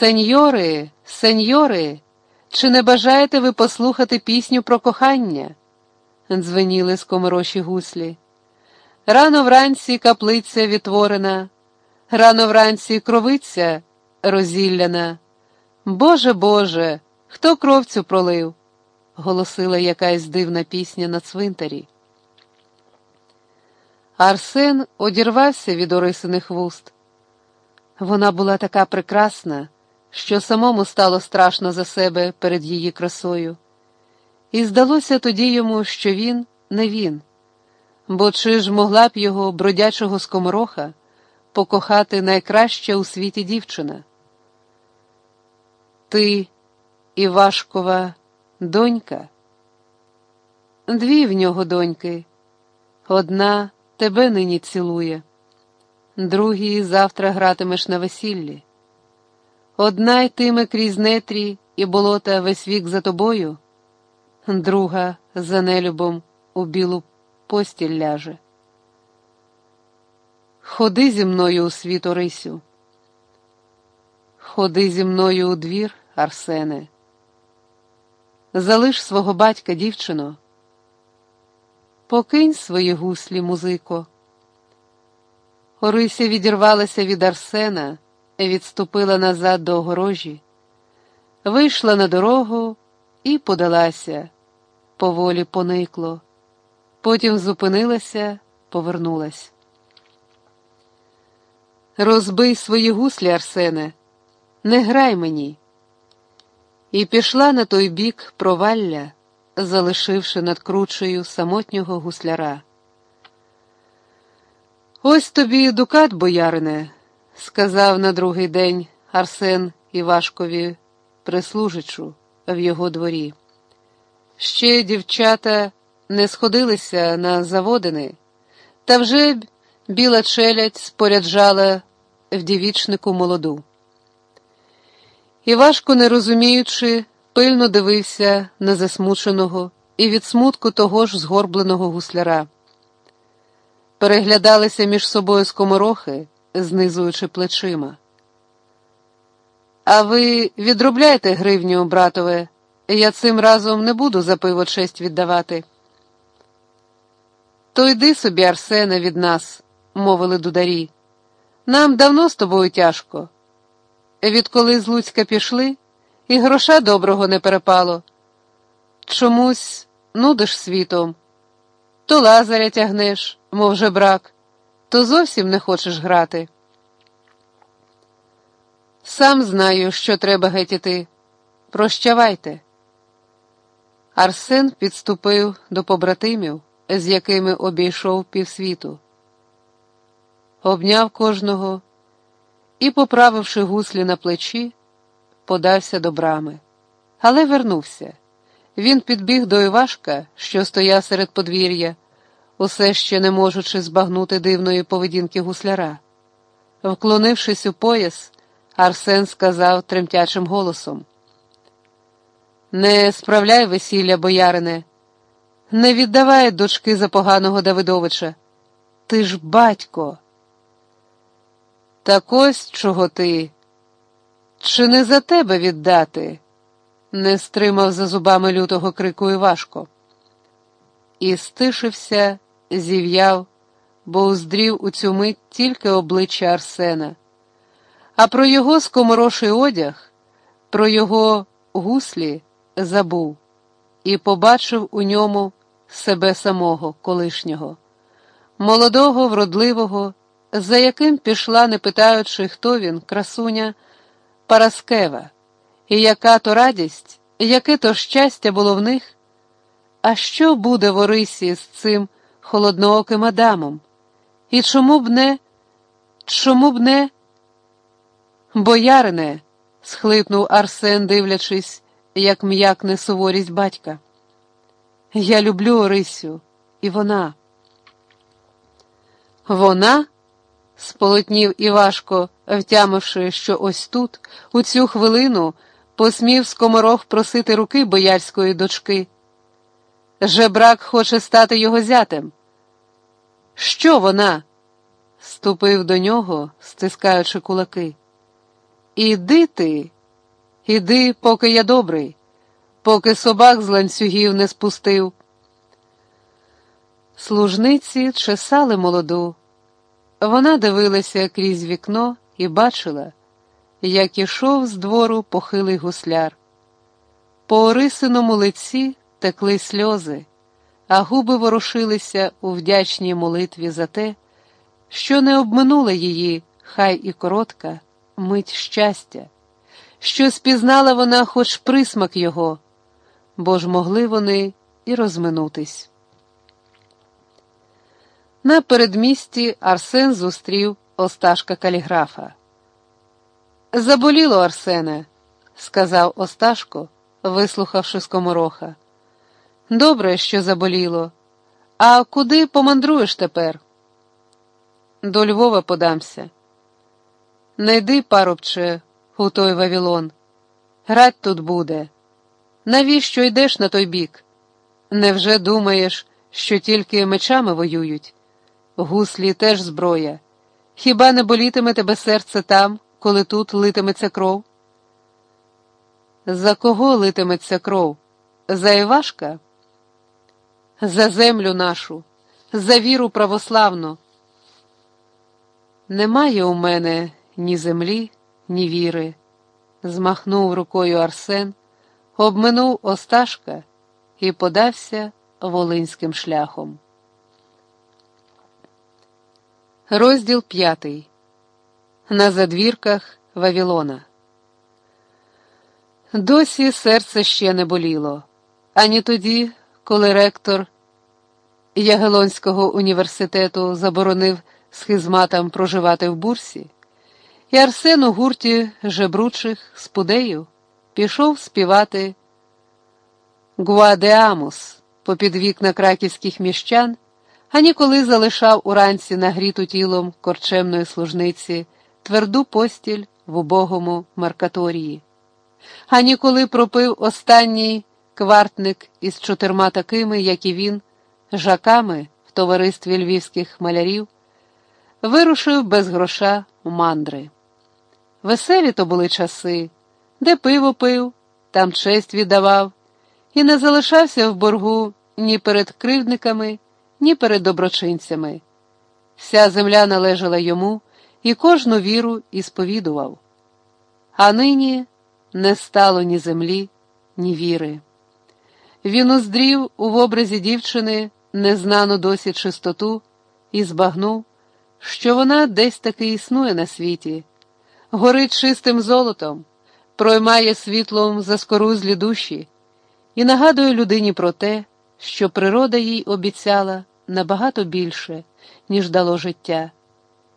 Сеньори, сеньори, чи не бажаєте ви послухати пісню про кохання? дзвеніли скомороші гуслі. Рано вранці каплиця відтворена, рано вранці кровиця розілляна. Боже Боже, хто кровцю пролив? голосила якась дивна пісня на цвинтарі. Арсен одірвався від Орисиних вуст. Вона була така прекрасна, що самому стало страшно за себе перед її красою, і здалося тоді йому, що він не він, бо чи ж могла б його бродячого скомороха покохати найкраща у світі дівчина? Ти, Івашкова, донька, дві в нього доньки, одна тебе нині цілує, другій завтра гратимеш на весіллі. Одна йтиме крізь нетрі і болота весь вік за тобою, друга за нелюбом у білу постіль ляже. Ходи зі мною у світ Орисю. Ходи зі мною у двір, Арсене. Залиш свого батька, дівчино. Покинь свої гуслі, музико. Орися відірвалася від Арсена, відступила назад до огорожі, вийшла на дорогу і подалася, поволі поникло, потім зупинилася, повернулась. Розбий свої гуслі, Арсене, не грай мені. І пішла на той бік провалля залишивши над кручею самотнього гусляра. Ось тобі дукат, боярине, сказав на другий день Арсен Івашкові прислужичу в його дворі. Ще дівчата не сходилися на заводини, та вже біла челядь споряджала в дівічнику молоду. Івашко, не розуміючи, пильно дивився на засмученого і від смутку того ж згорбленого гусляра. Переглядалися між собою скоморохи, знизуючи плечима. А ви відробляйте гривню, братове, я цим разом не буду за пиво честь віддавати. То йди собі, Арсене, від нас, мовили дударі. Нам давно з тобою тяжко. Відколи з Луцька пішли, і гроша доброго не перепало. Чомусь нудиш світом, то лазаря тягнеш, мов жебрак, то зовсім не хочеш грати. Сам знаю, що треба геть іти. Прощавайте. Арсен підступив до побратимів, з якими обійшов півсвіту, обняв кожного і, поправивши гуслі на плечі, подався до брами, але вернувся. Він підбіг до Івашка, що стояв серед подвір'я, усе ще не можучи збагнути дивної поведінки гусляра. Вклонившись у пояс, Арсен сказав тремтячим голосом: Не справляй весілля, боярине, не віддавай дочки за поганого Давидовича. Ти ж батько. Так ось чого ти. Чи не за тебе віддати? не стримав за зубами лютого крику Івашко. І стишився, зів'яв, бо уздрів у цю мить тільки обличчя Арсена, а про його скомороший одяг, про його гуслі забув і побачив у ньому себе самого колишнього, молодого, вродливого, за яким пішла, не питаючи, хто він, красуня. Параскева, і яка то радість, яке то щастя було в них. А що буде в Орисі з цим холоднооким Адамом? І чому б не, чому б не? Боярине, схлипнув Арсен, дивлячись, як м'якне суворість батька. Я люблю Орисю, і вона. Вона? сполотнів Івашко, втямивши, що ось тут, у цю хвилину, посмів скоморох просити руки боярської дочки. Жебрак хоче стати його зятем. Що вона? ступив до нього, стискаючи кулаки. Іди ти, іди, поки я добрий, поки собак з ланцюгів не спустив. Служниці чесали молоду. Вона дивилася крізь вікно і бачила, як ішов з двору похилий гусляр. По Орисиному лиці текли сльози, а губи ворушилися у вдячній молитві за те, що не обминула її, хай і коротка, мить щастя, що спізнала вона хоч присмак його, бо ж могли вони і розминутись. На передмісті Арсен зустрів Осташка каліграфа. Заболіло, Арсене, сказав Осташко, вислухавши скомороха. Добре, що заболіло. А куди помандруєш тепер? До Львова подамся. Не йди, парубче, у той Вавілон. Грать тут буде. Навіщо йдеш на той бік? Невже думаєш, що тільки мечами воюють? Гуслі теж зброя. Хіба не болітиме тебе серце там, коли тут литиметься кров? За кого литиметься кров? За Івашка? За землю нашу, за віру православну. Немає у мене ні землі, ні віри, змахнув рукою Арсен, обминув Осташка і подався волинським шляхом. Розділ п'ятий. На задвірках Вавілона. Досі серце ще не боліло, ані тоді, коли ректор Ягелонського університету заборонив схизматам проживати в бурсі, і Арсен у гурті жебручих спудею пішов співати Гуадеамус попід вікна краківських міщан ані коли залишав уранці нагріту тілом корчемної служниці тверду постіль в убогому маркаторії, ані коли пропив останній квартник із чотирма такими, як і він, жаками в товаристві львівських малярів, вирушив без гроша у мандри. Веселі то були часи, де пиво пив, там честь віддавав, і не залишався в боргу ні перед кривдниками ні перед доброчинцями. Вся земля належала йому і кожну віру ісповідував. А нині не стало ні землі, ні віри. Він уздрів у образі дівчини незнану досі чистоту і збагнув, що вона десь таки існує на світі, горить чистим золотом, проймає світлом заскорузлі душі і нагадує людині про те, що природа їй обіцяла набагато більше, ніж дало життя.